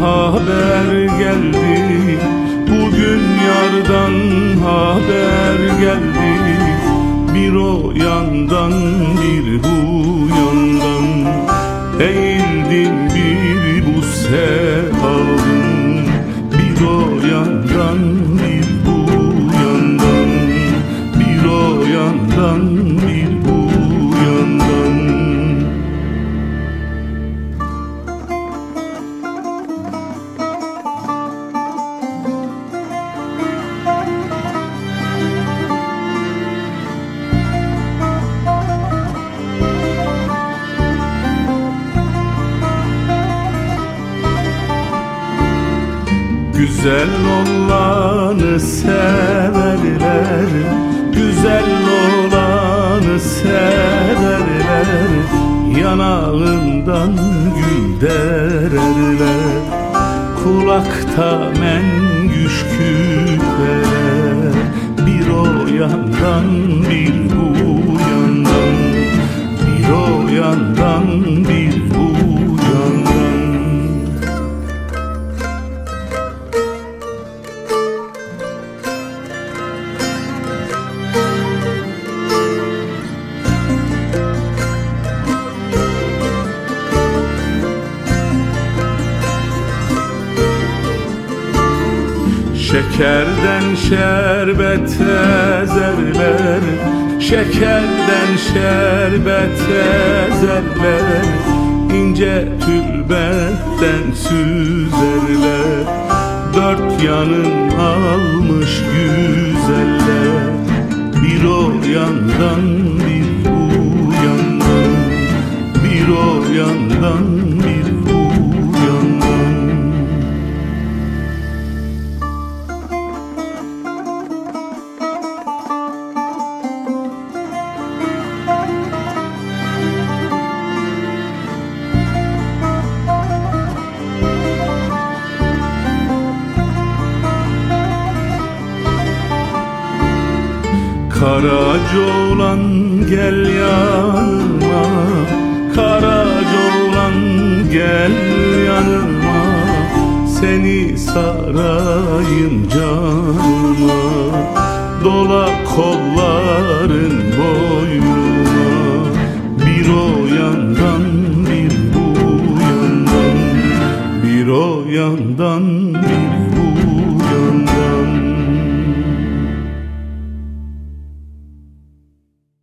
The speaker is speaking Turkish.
haber geldi. Bugün yardan haber geldi. Bir o yandan bir bu yandan. Eğildim Güzel olanı severler Güzel olanı severler. Yanağından gül dererler Kulakta mengüş küpeler Bir o yandan bir bu Şekerden şerbet ezerler Şekerden şerbet ezerler İnce tülbetten süzerler Dört yanın almış güzeller. Bir o yandan bir bu yandan Bir o yandan Karaca olan gel yanıma. Karaca olan gel yanıma. Seni sarayım canıma. Dola kolların